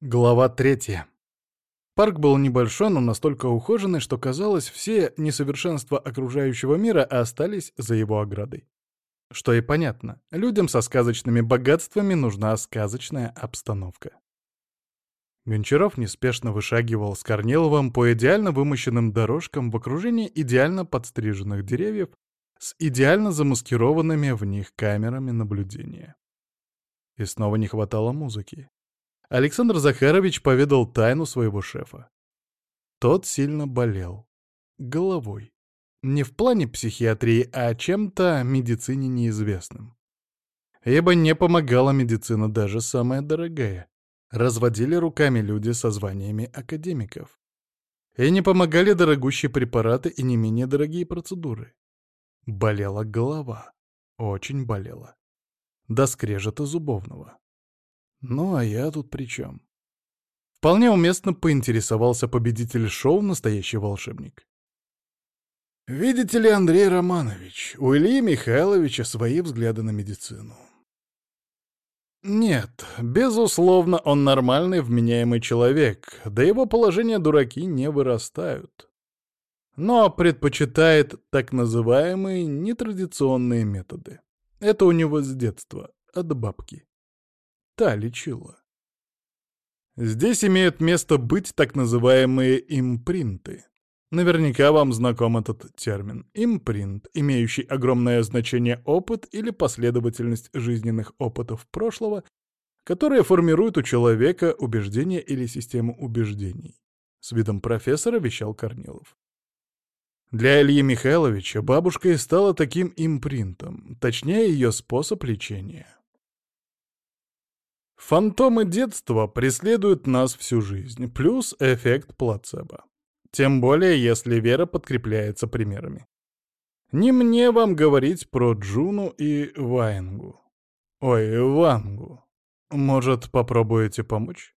Глава третья. Парк был небольшой, но настолько ухоженный, что казалось, все несовершенства окружающего мира остались за его оградой. Что и понятно, людям со сказочными богатствами нужна сказочная обстановка. Гончаров неспешно вышагивал с Корниловым по идеально вымощенным дорожкам в окружении идеально подстриженных деревьев с идеально замаскированными в них камерами наблюдения. И снова не хватало музыки. Александр Захарович поведал тайну своего шефа. Тот сильно болел. Головой. Не в плане психиатрии, а чем-то медицине неизвестным. Ибо не помогала медицина даже самая дорогая. Разводили руками люди со званиями академиков. И не помогали дорогущие препараты и не менее дорогие процедуры. Болела голова. Очень болела. До скрежета зубовного. Ну а я тут при чем? Вполне уместно поинтересовался победитель шоу «Настоящий волшебник». «Видите ли, Андрей Романович, у Ильи Михайловича свои взгляды на медицину». «Нет, безусловно, он нормальный, вменяемый человек, да его положение дураки не вырастают. Но предпочитает так называемые нетрадиционные методы. Это у него с детства, от бабки та лечила. Здесь имеют место быть так называемые импринты. Наверняка вам знаком этот термин. Импринт, имеющий огромное значение опыт или последовательность жизненных опытов прошлого, которые формируют у человека убеждения или систему убеждений. С видом профессора вещал Корнилов. Для Ильи Михайловича бабушка и стала таким импринтом, точнее ее способ лечения. Фантомы детства преследуют нас всю жизнь, плюс эффект плацебо. Тем более, если вера подкрепляется примерами. Не мне вам говорить про Джуну и Вайнгу. Ой, Вангу. Может, попробуете помочь?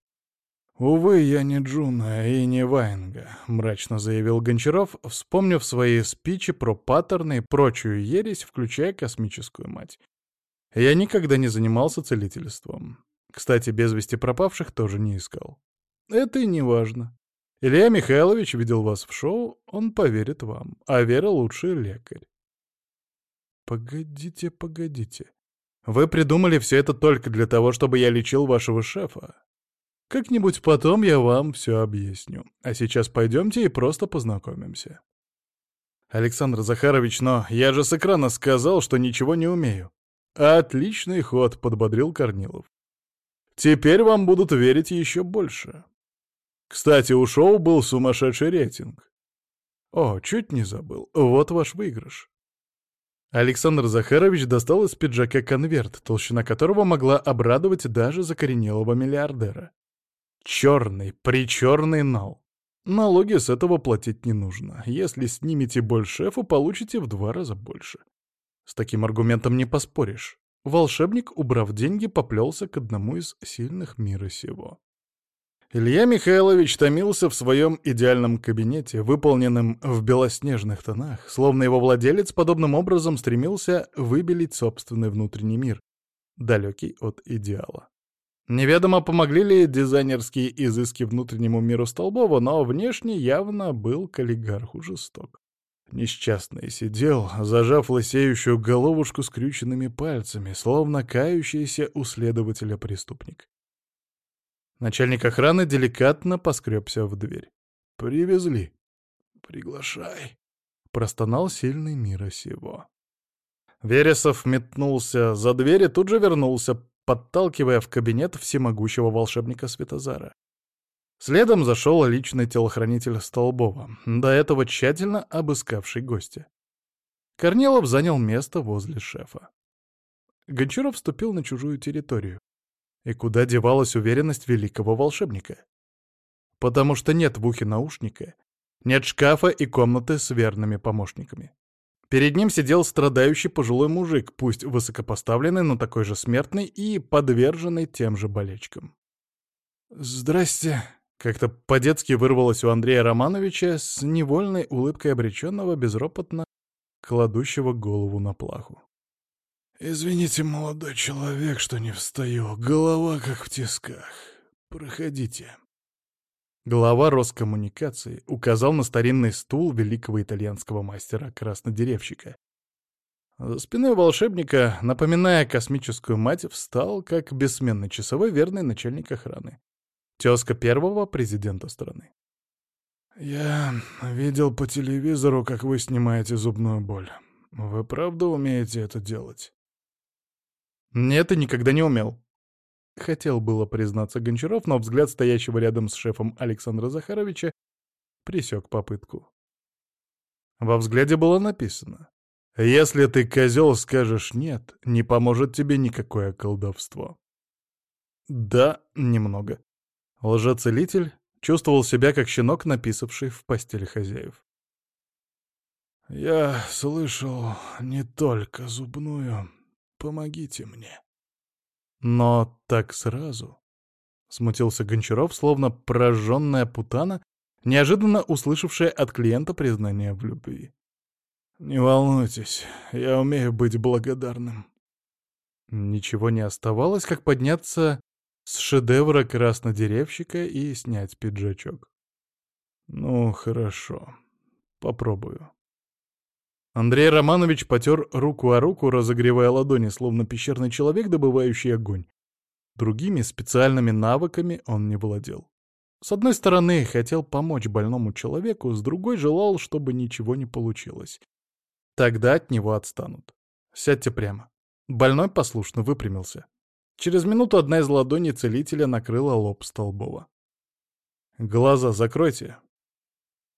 «Увы, я не Джуна и не Ванга», — мрачно заявил Гончаров, вспомнив свои спичи про паттерны и прочую ересь, включая космическую мать. «Я никогда не занимался целительством. Кстати, без вести пропавших тоже не искал. Это и не важно. Илья Михайлович видел вас в шоу, он поверит вам, а Вера лучший лекарь. Погодите, погодите. Вы придумали все это только для того, чтобы я лечил вашего шефа. Как-нибудь потом я вам все объясню. А сейчас пойдемте и просто познакомимся. Александр Захарович, но я же с экрана сказал, что ничего не умею. Отличный ход, подбодрил Корнилов. Теперь вам будут верить еще больше. Кстати, у шоу был сумасшедший рейтинг. О, чуть не забыл. Вот ваш выигрыш. Александр Захарович достал из пиджака конверт, толщина которого могла обрадовать даже закоренелого миллиардера. Черный, причерный нал. Налоги с этого платить не нужно. Если снимете боль шефу, получите в два раза больше. С таким аргументом не поспоришь. Волшебник, убрав деньги, поплелся к одному из сильных мира сего. Илья Михайлович томился в своем идеальном кабинете, выполненном в белоснежных тонах, словно его владелец подобным образом стремился выбелить собственный внутренний мир, далекий от идеала. Неведомо, помогли ли дизайнерские изыски внутреннему миру Столбова, но внешне явно был каллигарху жесток. Несчастный сидел, зажав лысеющую головушку скрюченными пальцами, словно кающийся у следователя преступник. Начальник охраны деликатно поскребся в дверь. «Привезли». «Приглашай», — простонал сильный мира сего. Вересов метнулся за дверь и тут же вернулся, подталкивая в кабинет всемогущего волшебника Светозара. Следом зашел личный телохранитель Столбова, до этого тщательно обыскавший гостя. Корнилов занял место возле шефа. Гончаров вступил на чужую территорию. И куда девалась уверенность великого волшебника? Потому что нет в ухе наушника, нет шкафа и комнаты с верными помощниками. Перед ним сидел страдающий пожилой мужик, пусть высокопоставленный, но такой же смертный и подверженный тем же болечкам. «Здрасте», как-то по-детски вырвалось у Андрея Романовича с невольной улыбкой обреченного, безропотно кладущего голову на плаху. «Извините, молодой человек, что не встаю. Голова как в тисках. проходите». Глава Роскоммуникации указал на старинный стул великого итальянского мастера-краснодеревщика. За спиной волшебника, напоминая космическую мать, встал, как бессменный часовой верный начальник охраны. Тезка первого президента страны. «Я видел по телевизору, как вы снимаете зубную боль. Вы правда умеете это делать?» «Нет, и никогда не умел», Хотел было признаться Гончаров, но взгляд стоящего рядом с шефом Александра Захаровича присек попытку. Во взгляде было написано «Если ты, козел, скажешь «нет», не поможет тебе никакое колдовство». Да, немного. Лжецелитель чувствовал себя как щенок, написавший в постели хозяев. «Я слышал не только зубную. Помогите мне». Но так сразу... Смутился Гончаров, словно прожженная путана, неожиданно услышавшая от клиента признание в любви. «Не волнуйтесь, я умею быть благодарным». Ничего не оставалось, как подняться с шедевра краснодеревщика и снять пиджачок. «Ну, хорошо. Попробую». Андрей Романович потер руку о руку, разогревая ладони, словно пещерный человек, добывающий огонь. Другими специальными навыками он не владел. С одной стороны, хотел помочь больному человеку, с другой желал, чтобы ничего не получилось. Тогда от него отстанут. Сядьте прямо. Больной послушно выпрямился. Через минуту одна из ладоней целителя накрыла лоб Столбова. «Глаза закройте»,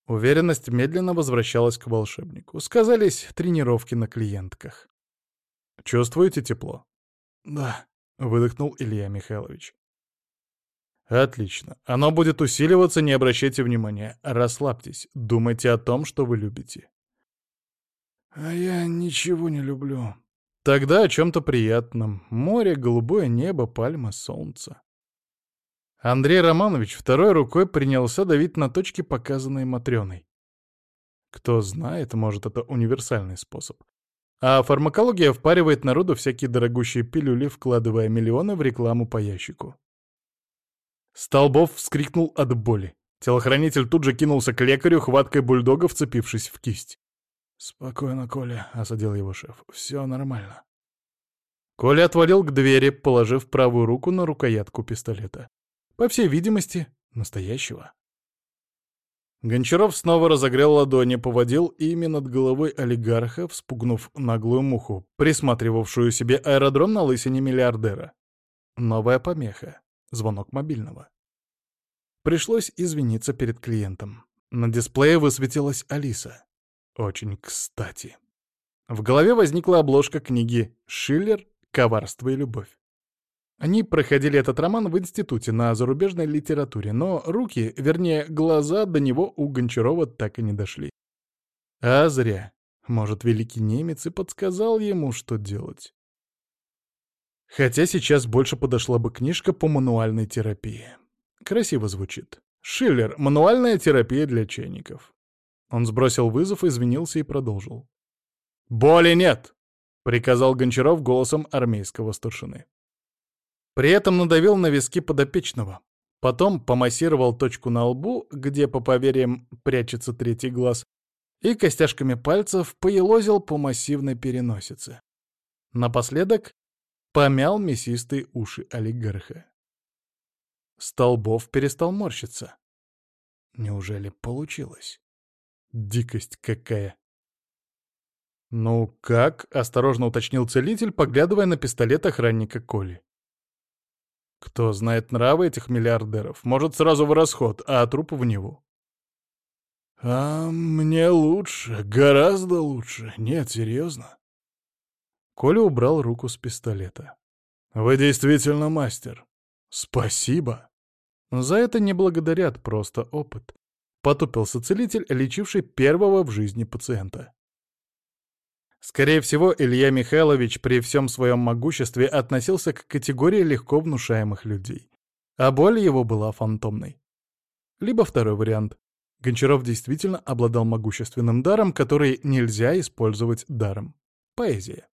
Уверенность медленно возвращалась к волшебнику. Сказались тренировки на клиентках. «Чувствуете тепло?» «Да», — выдохнул Илья Михайлович. «Отлично. Оно будет усиливаться, не обращайте внимания. Расслабьтесь, думайте о том, что вы любите». «А я ничего не люблю». «Тогда о чем-то приятном. Море, голубое небо, пальма, солнце». Андрей Романович второй рукой принялся давить на точки, показанные Матрёной. Кто знает, может, это универсальный способ. А фармакология впаривает народу всякие дорогущие пилюли, вкладывая миллионы в рекламу по ящику. Столбов вскрикнул от боли. Телохранитель тут же кинулся к лекарю, хваткой бульдога вцепившись в кисть. «Спокойно, Коля», — осадил его шеф. «Все нормально». Коля отвалил к двери, положив правую руку на рукоятку пистолета. По всей видимости, настоящего. Гончаров снова разогрел ладони, поводил ими над головой олигарха, вспугнув наглую муху, присматривавшую себе аэродром на лысине миллиардера. Новая помеха. Звонок мобильного. Пришлось извиниться перед клиентом. На дисплее высветилась Алиса. Очень кстати. В голове возникла обложка книги «Шиллер. Коварство и любовь». Они проходили этот роман в институте на зарубежной литературе, но руки, вернее, глаза до него у Гончарова так и не дошли. А зря. Может, великий немец и подсказал ему, что делать. Хотя сейчас больше подошла бы книжка по мануальной терапии. Красиво звучит. Шиллер. Мануальная терапия для чайников. Он сбросил вызов, извинился и продолжил. «Боли нет!» — приказал Гончаров голосом армейского старшины. При этом надавил на виски подопечного. Потом помассировал точку на лбу, где, по поверьям, прячется третий глаз, и костяшками пальцев поелозил по массивной переносице. Напоследок помял мясистые уши олигарха. Столбов перестал морщиться. Неужели получилось? Дикость какая! «Ну как?» — осторожно уточнил целитель, поглядывая на пистолет охранника Коли. Кто знает нравы этих миллиардеров, может сразу в расход, а труп в него. А мне лучше, гораздо лучше. Нет, серьезно. Коля убрал руку с пистолета. Вы действительно мастер. Спасибо. За это не благодарят, просто опыт. Потупился целитель, лечивший первого в жизни пациента. Скорее всего, Илья Михайлович при всем своем могуществе относился к категории легко внушаемых людей. А боль его была фантомной. Либо второй вариант. Гончаров действительно обладал могущественным даром, который нельзя использовать даром. Поэзия.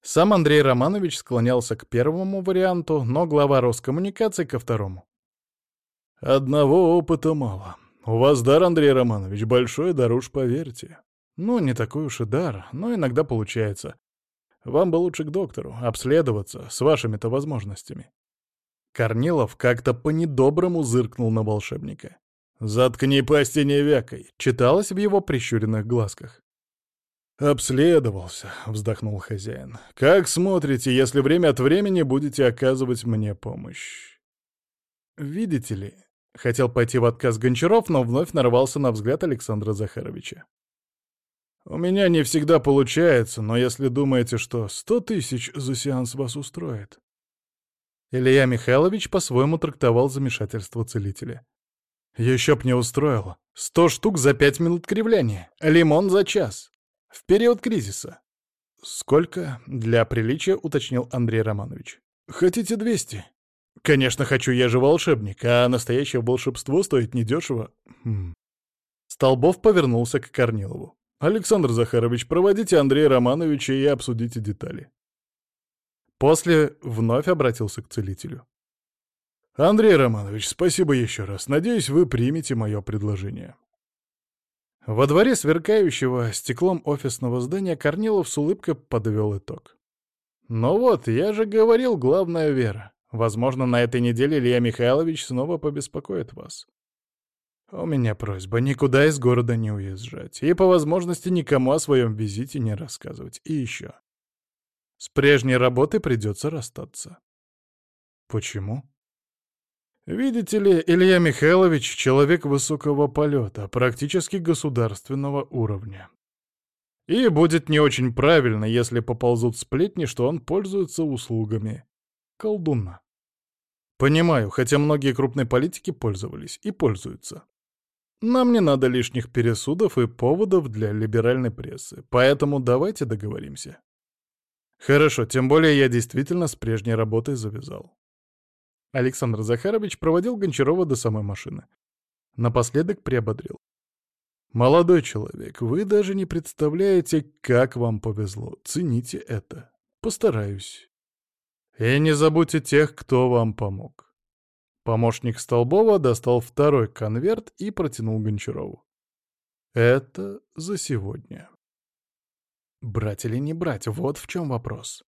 Сам Андрей Романович склонялся к первому варианту, но глава Роскоммуникации — ко второму. Одного опыта мало. У вас дар, Андрей Романович, большой дар, уж поверьте. Ну, не такой уж и дар, но иногда получается. Вам бы лучше к доктору, обследоваться, с вашими-то возможностями. Корнилов как-то по-недоброму зыркнул на волшебника. «Заткни пасти не вякой», — читалось в его прищуренных глазках. «Обследовался», — вздохнул хозяин. «Как смотрите, если время от времени будете оказывать мне помощь?» «Видите ли...» — хотел пойти в отказ Гончаров, но вновь нарвался на взгляд Александра Захаровича. «У меня не всегда получается, но если думаете, что сто тысяч за сеанс вас устроит...» Илья Михайлович по-своему трактовал замешательство целителя. «Еще б не устроило. Сто штук за пять минут кривляния. Лимон за час. В период кризиса. Сколько? Для приличия уточнил Андрей Романович. Хотите 200? Конечно, хочу, я же волшебник, а настоящее волшебство стоит недешево. Хм. Столбов повернулся к Корнилову. «Александр Захарович, проводите Андрея Романовича и обсудите детали». После вновь обратился к целителю. «Андрей Романович, спасибо еще раз. Надеюсь, вы примете мое предложение». Во дворе сверкающего стеклом офисного здания Корнилов с улыбкой подвел итог. «Ну вот, я же говорил, главная вера. Возможно, на этой неделе Илья Михайлович снова побеспокоит вас. У меня просьба никуда из города не уезжать и по возможности никому о своем визите не рассказывать. И еще. С прежней работы придется расстаться». «Почему?» Видите ли, Илья Михайлович — человек высокого полета, практически государственного уровня. И будет не очень правильно, если поползут сплетни, что он пользуется услугами колдуна. Понимаю, хотя многие крупные политики пользовались и пользуются. Нам не надо лишних пересудов и поводов для либеральной прессы, поэтому давайте договоримся. Хорошо, тем более я действительно с прежней работой завязал. Александр Захарович проводил Гончарова до самой машины. Напоследок приободрил. «Молодой человек, вы даже не представляете, как вам повезло. Цените это. Постараюсь. И не забудьте тех, кто вам помог». Помощник Столбова достал второй конверт и протянул Гончарову. «Это за сегодня». Брать или не брать, вот в чем вопрос.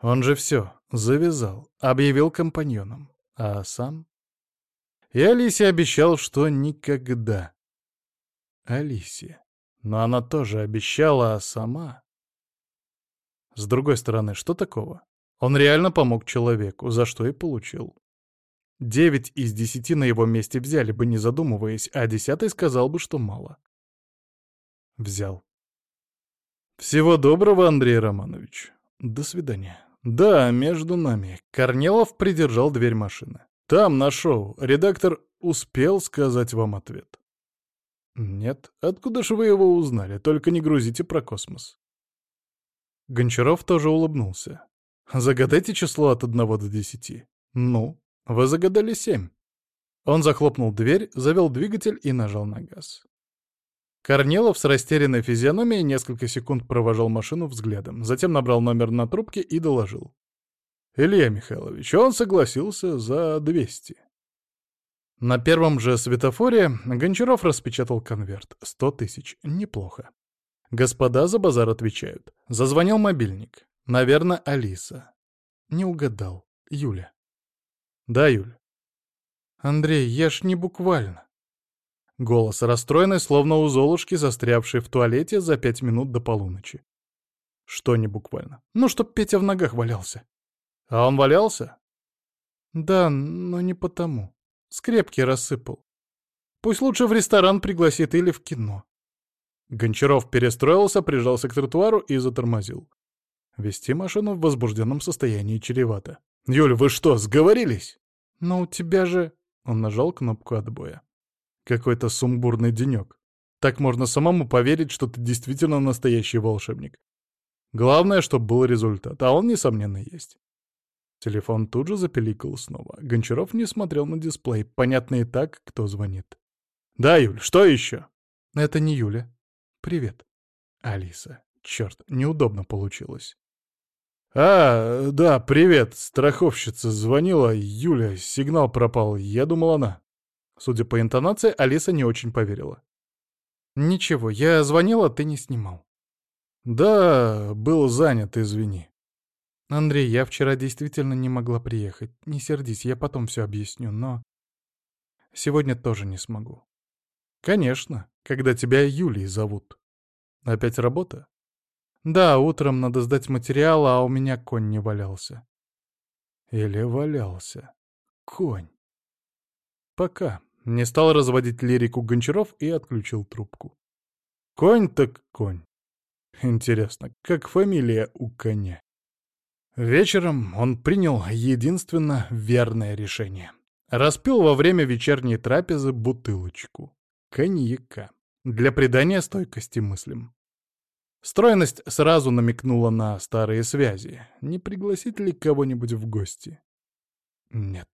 Он же все, завязал, объявил компаньоном. А сам? И Алисе обещал, что никогда. Алисе. Но она тоже обещала, а сама... С другой стороны, что такого? Он реально помог человеку, за что и получил. Девять из десяти на его месте взяли бы, не задумываясь, а десятый сказал бы, что мало. Взял. Всего доброго, Андрей Романович. До свидания. «Да, между нами». Корнелов придержал дверь машины. «Там, на шоу, редактор успел сказать вам ответ». «Нет, откуда же вы его узнали? Только не грузите про космос». Гончаров тоже улыбнулся. «Загадайте число от одного до десяти». «Ну, вы загадали семь». Он захлопнул дверь, завел двигатель и нажал на газ. Корнилов с растерянной физиономией несколько секунд провожал машину взглядом, затем набрал номер на трубке и доложил. «Илья Михайлович, он согласился за 200». На первом же светофоре Гончаров распечатал конверт. Сто тысяч. Неплохо. Господа за базар отвечают. Зазвонил мобильник. Наверное, Алиса. Не угадал. Юля. Да, Юль. Андрей, я ж не буквально. Голос расстроенный, словно у Золушки, застрявшей в туалете за пять минут до полуночи. Что не буквально? Ну, чтоб Петя в ногах валялся. А он валялся? Да, но не потому. Скрепки рассыпал. Пусть лучше в ресторан пригласит или в кино. Гончаров перестроился, прижался к тротуару и затормозил. Вести машину в возбужденном состоянии чревато. «Юль, вы что, сговорились?» «Но у тебя же...» Он нажал кнопку отбоя. Какой-то сумбурный денек. Так можно самому поверить, что ты действительно настоящий волшебник. Главное, чтобы был результат, а он, несомненно, есть. Телефон тут же запеликал снова. Гончаров не смотрел на дисплей. Понятно и так, кто звонит. «Да, Юль, что еще?» «Это не Юля. Привет». «Алиса. Черт, неудобно получилось». «А, да, привет, страховщица звонила, Юля, сигнал пропал, я думал она». Судя по интонации, Алиса не очень поверила. «Ничего, я звонила, ты не снимал». «Да, был занят, извини». «Андрей, я вчера действительно не могла приехать. Не сердись, я потом все объясню, но...» «Сегодня тоже не смогу». «Конечно, когда тебя Юлией зовут». «Опять работа?» Да, утром надо сдать материал, а у меня конь не валялся. Или валялся. Конь. Пока. Не стал разводить лирику Гончаров и отключил трубку. Конь так конь. Интересно, как фамилия у коня? Вечером он принял единственно верное решение. Распил во время вечерней трапезы бутылочку. Коньяка. Для придания стойкости мыслям. Стройность сразу намекнула на старые связи. Не пригласить ли кого-нибудь в гости? Нет.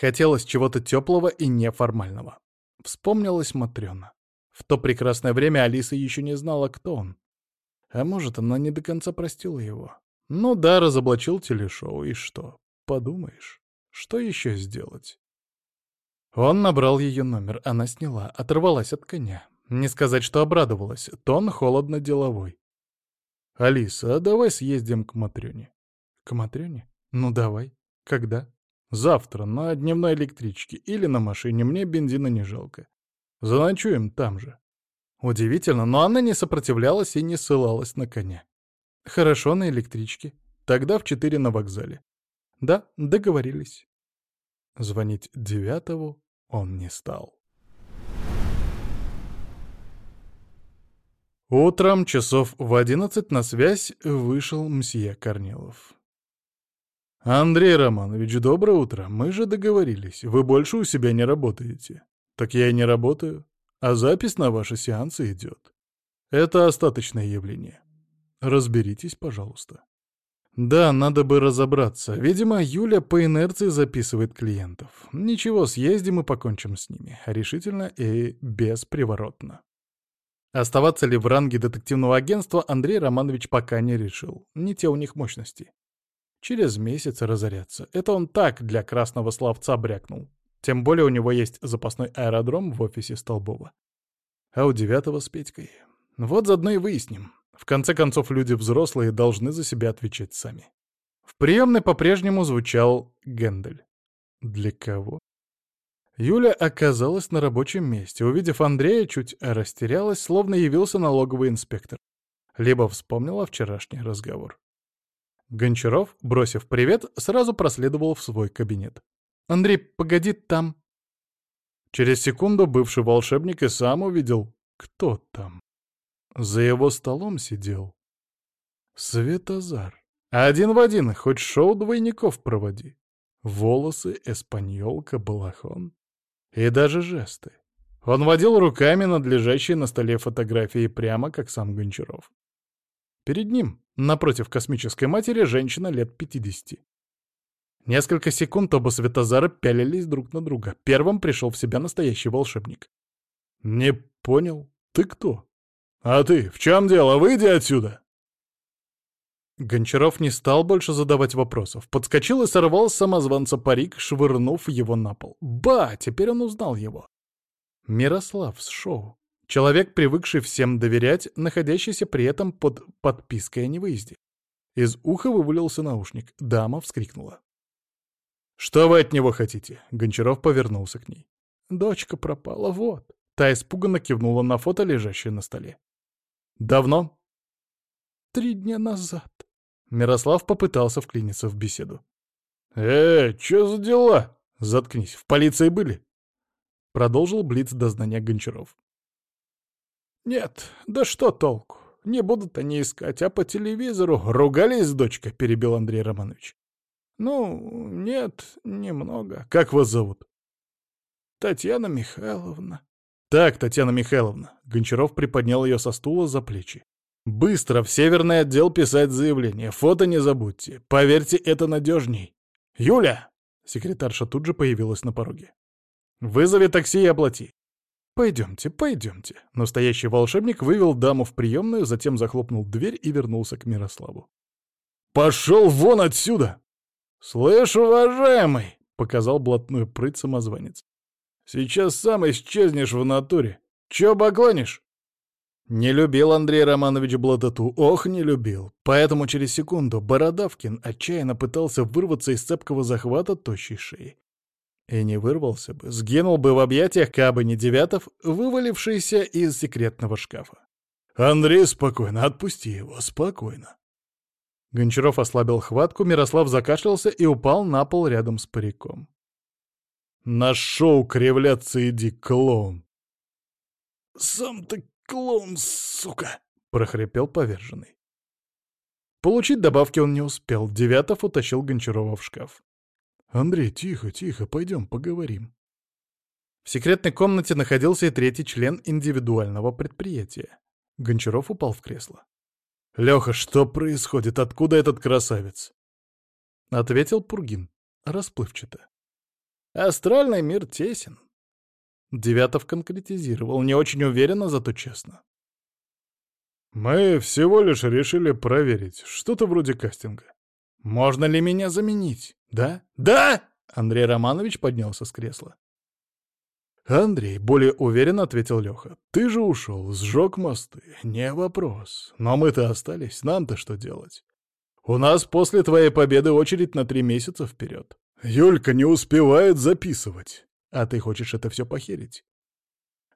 Хотелось чего-то теплого и неформального. Вспомнилась Матрёна. В то прекрасное время Алиса еще не знала, кто он. А может, она не до конца простила его. Ну да, разоблачил телешоу, и что? Подумаешь, что еще сделать? Он набрал ее номер, она сняла, оторвалась от коня. Не сказать, что обрадовалась, тон холодно-деловой. «Алиса, а давай съездим к Матрёне». «К Матрёне? Ну давай. Когда?» «Завтра, на дневной электричке или на машине, мне бензина не жалко. Заночуем там же». Удивительно, но она не сопротивлялась и не ссылалась на коня. «Хорошо, на электричке. Тогда в четыре на вокзале». «Да, договорились». Звонить девятому он не стал. Утром часов в одиннадцать на связь вышел мсье Корнилов. «Андрей Романович, доброе утро. Мы же договорились. Вы больше у себя не работаете». «Так я и не работаю. А запись на ваши сеансы идет. Это остаточное явление. Разберитесь, пожалуйста». «Да, надо бы разобраться. Видимо, Юля по инерции записывает клиентов. Ничего, съездим и покончим с ними. Решительно и бесприворотно». Оставаться ли в ранге детективного агентства Андрей Романович пока не решил. Не те у них мощности. Через месяц разорятся. Это он так для красного словца брякнул. Тем более у него есть запасной аэродром в офисе Столбова. А у девятого с Петькой. Вот заодно и выясним. В конце концов, люди взрослые должны за себя отвечать сами. В приемной по-прежнему звучал Гендель. Для кого? Юля оказалась на рабочем месте. Увидев Андрея, чуть растерялась, словно явился налоговый инспектор. Либо вспомнила вчерашний разговор. Гончаров, бросив привет, сразу проследовал в свой кабинет. «Андрей, погоди там». Через секунду бывший волшебник и сам увидел, кто там. За его столом сидел Светозар. Один в один, хоть шоу двойников проводи. Волосы, эспаньолка, балахон. И даже жесты. Он водил руками над лежащей на столе фотографией прямо как сам Гончаров. Перед ним, напротив космической матери, женщина лет 50. Несколько секунд оба Светозара пялились друг на друга. Первым пришел в себя настоящий волшебник. «Не понял. Ты кто?» «А ты? В чем дело? Выйди отсюда!» Гончаров не стал больше задавать вопросов. Подскочил и сорвал с самозванца парик, швырнув его на пол. Ба! Теперь он узнал его. Мирослав с шоу. Человек, привыкший всем доверять, находящийся при этом под подпиской о невыезде. Из уха вывалился наушник. Дама вскрикнула. «Что вы от него хотите?» Гончаров повернулся к ней. «Дочка пропала, вот». Та испуганно кивнула на фото, лежащее на столе. «Давно?» «Три дня назад». Мирослав попытался вклиниться в беседу. «Э, чё за дела?» «Заткнись, в полиции были?» Продолжил блиц дознания Гончаров. «Нет, да что толку? Не будут они искать, а по телевизору ругались с дочкой», — перебил Андрей Романович. «Ну, нет, немного. Как вас зовут?» «Татьяна Михайловна». «Так, Татьяна Михайловна». Гончаров приподнял ее со стула за плечи. Быстро в северный отдел писать заявление. Фото не забудьте. Поверьте, это надежней. Юля! Секретарша тут же появилась на пороге. Вызови такси и оплати. «Пойдемте, пойдемте». Настоящий волшебник вывел даму в приемную, затем захлопнул дверь и вернулся к Мирославу. Пошел вон отсюда!» «Слышь, уважаемый!» — показал блатную прыть самозванец. «Сейчас сам исчезнешь в натуре. Чё багланишь?» Не любил Андрей Романович блатоту, ох, не любил. Поэтому через секунду Бородавкин отчаянно пытался вырваться из цепкого захвата тощей шеи. И не вырвался бы, сгинул бы в объятиях кабы не Девятов, вывалившийся из секретного шкафа. «Андрей, спокойно, отпусти его, спокойно». Гончаров ослабил хватку, Мирослав закашлялся и упал на пол рядом с париком. «На шоу кривляться иди, клоун!» «Сам ты клоун, сука!» — прохрипел поверженный. Получить добавки он не успел. Девятов утащил Гончарова в шкаф. «Андрей, тихо, тихо, пойдем поговорим». В секретной комнате находился и третий член индивидуального предприятия. Гончаров упал в кресло. «Леха, что происходит? Откуда этот красавец?» Ответил Пургин, расплывчато. «Астральный мир тесен». Девятов конкретизировал, не очень уверенно, зато честно. «Мы всего лишь решили проверить, что-то вроде кастинга. Можно ли меня заменить? Да? Да!» Андрей Романович поднялся с кресла. «Андрей», — более уверенно ответил Леха, — «ты же ушел, сжег мосты, не вопрос. Но мы-то остались, нам-то что делать? У нас после твоей победы очередь на три месяца вперед. Юлька не успевает записывать, а ты хочешь это все похерить.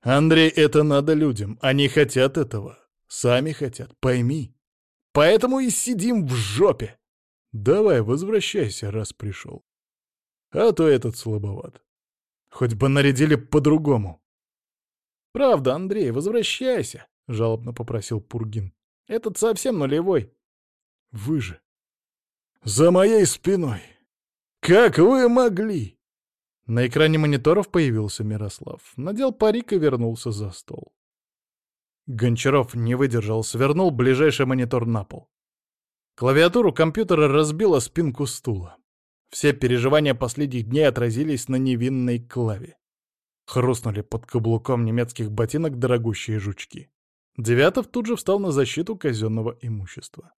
Андрей, это надо людям, они хотят этого, сами хотят, пойми. Поэтому и сидим в жопе. Давай, возвращайся, раз пришел. А то этот слабоват. Хоть бы нарядили по-другому. «Правда, Андрей, возвращайся», — жалобно попросил Пургин. «Этот совсем нулевой». «Вы же...» «За моей спиной! Как вы могли?» На экране мониторов появился Мирослав. Надел парик и вернулся за стол. Гончаров не выдержал, свернул ближайший монитор на пол. Клавиатуру компьютера разбила спинку стула. Все переживания последних дней отразились на невинной клаве. Хрустнули под каблуком немецких ботинок дорогущие жучки. Девятов тут же встал на защиту казенного имущества.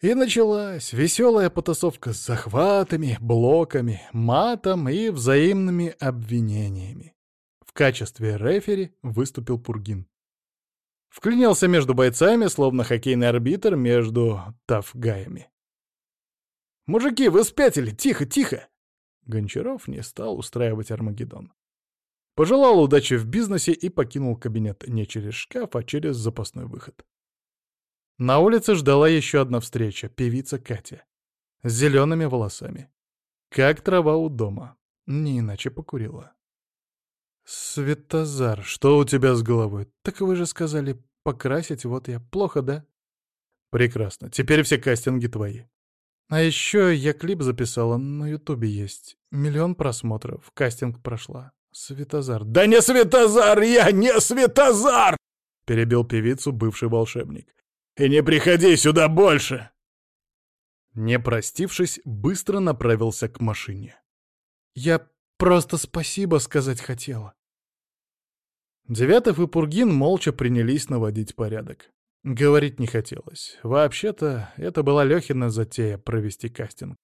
И началась веселая потасовка с захватами, блоками, матом и взаимными обвинениями. В качестве рефери выступил Пургин. Вклинился между бойцами, словно хоккейный арбитр между тафгаями. «Мужики, вы спятили! Тихо, тихо!» Гончаров не стал устраивать Армагеддон. Пожелал удачи в бизнесе и покинул кабинет не через шкаф, а через запасной выход. На улице ждала еще одна встреча — певица Катя. С зелеными волосами. Как трава у дома. Не иначе покурила. «Светозар, что у тебя с головой? Так вы же сказали покрасить, вот я. Плохо, да?» «Прекрасно. Теперь все кастинги твои. А еще я клип записала, на ютубе есть. Миллион просмотров, кастинг прошла. Светозар. «Да не Светозар! Я не Светозар!» Перебил певицу бывший волшебник. «И не приходи сюда больше!» Не простившись, быстро направился к машине. «Я просто спасибо сказать хотела». Девятов и Пургин молча принялись наводить порядок. Говорить не хотелось. Вообще-то, это была Лёхина затея провести кастинг.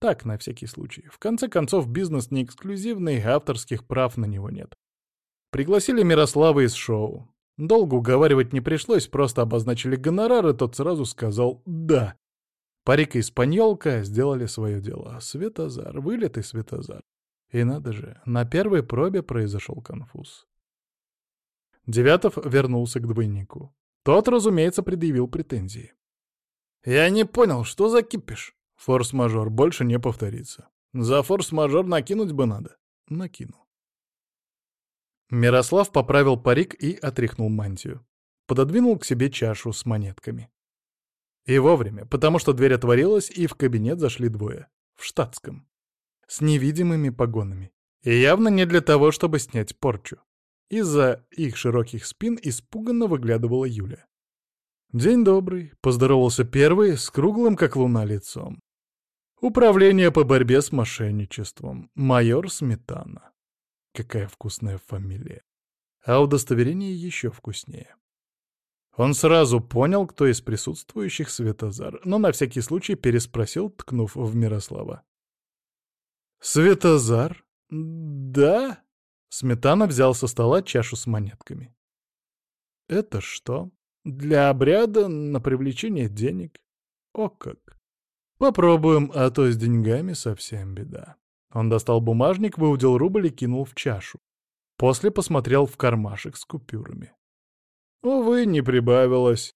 Так, на всякий случай. В конце концов, бизнес не эксклюзивный, авторских прав на него нет. Пригласили Мирослава из шоу. Долго уговаривать не пришлось, просто обозначили гонорары, тот сразу сказал «да». Парик и Испаньолка сделали свое дело. Светозар, вылитый Светозар. И надо же, на первой пробе произошел конфуз. Девятов вернулся к двойнику. Тот, разумеется, предъявил претензии. «Я не понял, что за кипиш? Форс-мажор больше не повторится. За форс-мажор накинуть бы надо». Накинул. Мирослав поправил парик и отряхнул мантию. Пододвинул к себе чашу с монетками. И вовремя, потому что дверь отворилась, и в кабинет зашли двое. В штатском. С невидимыми погонами. И явно не для того, чтобы снять порчу. Из-за их широких спин испуганно выглядывала Юля. «День добрый», — поздоровался первый с круглым, как луна, лицом. «Управление по борьбе с мошенничеством. Майор Сметана». Какая вкусная фамилия. А удостоверение еще вкуснее. Он сразу понял, кто из присутствующих Светозар, но на всякий случай переспросил, ткнув в Мирослава. «Светозар? Да?» Сметана взял со стола чашу с монетками. «Это что? Для обряда на привлечение денег? О как! Попробуем, а то с деньгами совсем беда». Он достал бумажник, выудил рубль и кинул в чашу. После посмотрел в кармашек с купюрами. Увы, не прибавилось.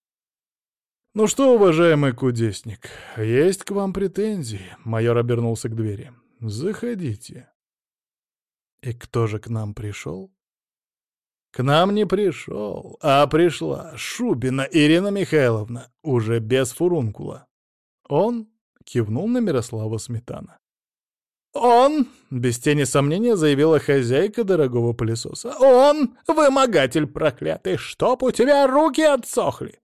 «Ну что, уважаемый кудесник, есть к вам претензии?» Майор обернулся к двери. «Заходите». «И кто же к нам пришел?» «К нам не пришел, а пришла Шубина Ирина Михайловна, уже без фурункула». Он кивнул на Мирослава Сметана. «Он!» — без тени сомнения заявила хозяйка дорогого пылесоса. «Он! Вымогатель проклятый! Чтоб у тебя руки отсохли!»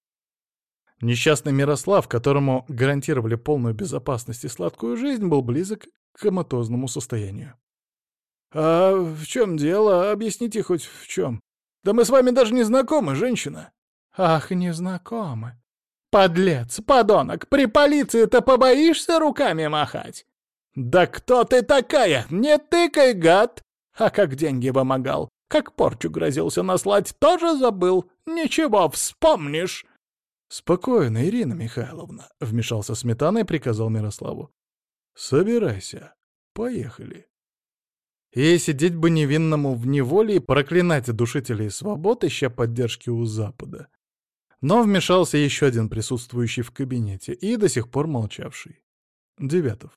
Несчастный Мирослав, которому гарантировали полную безопасность и сладкую жизнь, был близок к коматозному состоянию. «А в чем дело? Объясните хоть в чем. Да мы с вами даже не знакомы, женщина». «Ах, не знакомы. Подлец, подонок, при полиции-то побоишься руками махать?» «Да кто ты такая? Не тыкай, гад! А как деньги вымогал? Как порчу грозился наслать, тоже забыл? Ничего, вспомнишь!» «Спокойно, Ирина Михайловна», — вмешался Сметана и приказал Мирославу. «Собирайся. Поехали». И сидеть бы невинному в неволе и проклинать душителей свобод, ища поддержки у Запада. Но вмешался еще один присутствующий в кабинете и до сих пор молчавший. Девятов.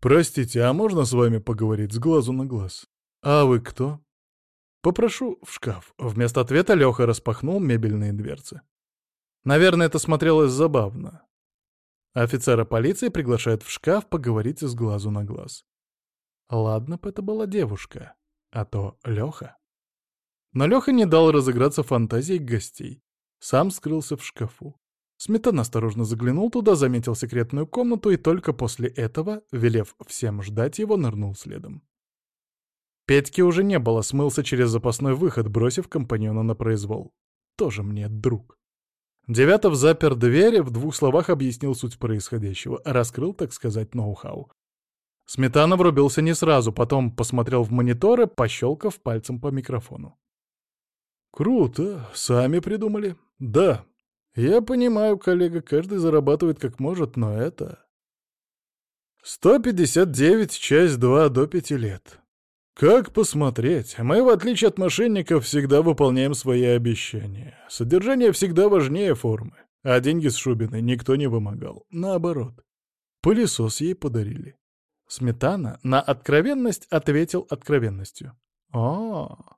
«Простите, а можно с вами поговорить с глазу на глаз? А вы кто?» «Попрошу в шкаф». Вместо ответа Леха распахнул мебельные дверцы. Наверное, это смотрелось забавно. Офицера полиции приглашают в шкаф поговорить с глазу на глаз. Ладно бы это была девушка, а то Леха. Но Леха не дал разыграться фантазии гостей. Сам скрылся в шкафу. Сметан осторожно заглянул туда, заметил секретную комнату и только после этого, велев всем ждать его, нырнул следом. Петьки уже не было, смылся через запасной выход, бросив компаньона на произвол. Тоже мне друг. Девятов запер дверь, в двух словах объяснил суть происходящего, раскрыл, так сказать, ноу-хау. Сметана врубился не сразу, потом посмотрел в мониторы, пощелкав пальцем по микрофону. «Круто, сами придумали?» «Да, я понимаю, коллега, каждый зарабатывает как может, но это... 159, часть 2 до 5 лет. Как посмотреть? Мы, в отличие от мошенников, всегда выполняем свои обещания. Содержание всегда важнее формы. А деньги с Шубиной никто не вымогал. Наоборот. Пылесос ей подарили. Сметана на откровенность ответил откровенностью. О,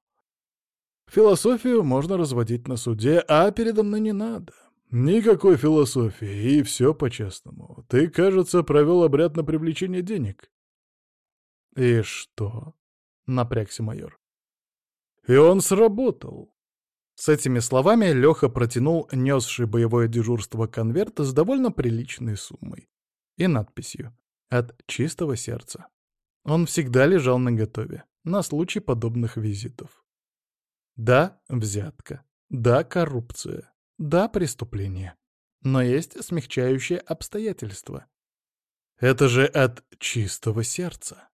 Философию можно разводить на суде, а передо мной не надо. Никакой философии, и все по-честному. Ты, кажется, провел обряд на привлечение денег. И что? Напрягся майор. И он сработал. С этими словами Леха протянул несший боевое дежурство конверт с довольно приличной суммой и надписью «От чистого сердца». Он всегда лежал наготове, на случай подобных визитов. Да, взятка. Да, коррупция. Да, преступление. Но есть смягчающее обстоятельство. Это же от чистого сердца.